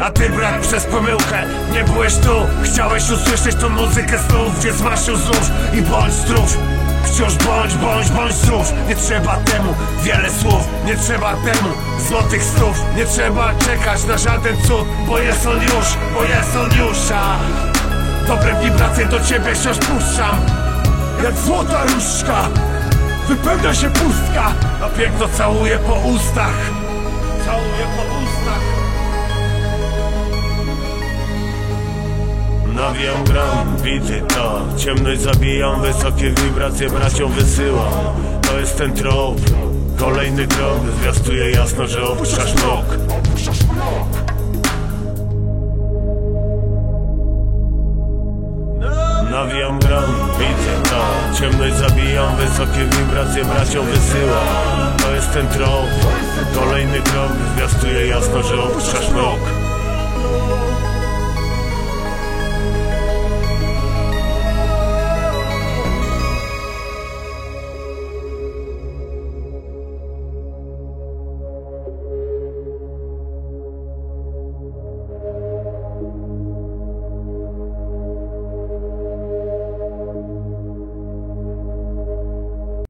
A ty brat przez pomyłkę nie byłeś tu. Chciałeś usłyszeć tą muzykę snów Więc masz ją znów. I bądź zdrów. Wciąż bądź, bądź, bądź zdrów. Nie trzeba temu wiele słów Nie trzeba temu złotych stów Nie trzeba czekać na żaden cud Bo jest on już, bo jest on już A dobre wibracje do ciebie wciąż puszczam. Jak złota różdżka Wypełnia się pustka A piękno całuje po ustach Nawijam gram, bity to. Ciemność zabijam, wysokie wibracje braciom wysyłam To jest ten trop. Kolejny krok zwiastuje jasno, że opuszczasz mrok. Nawijam gram, bity to. Ciemność zabijam, wysokie wibracje braciom wysyłam To jest ten trop. Kolejny krok zwiastuje jasno, że opuszczasz mrok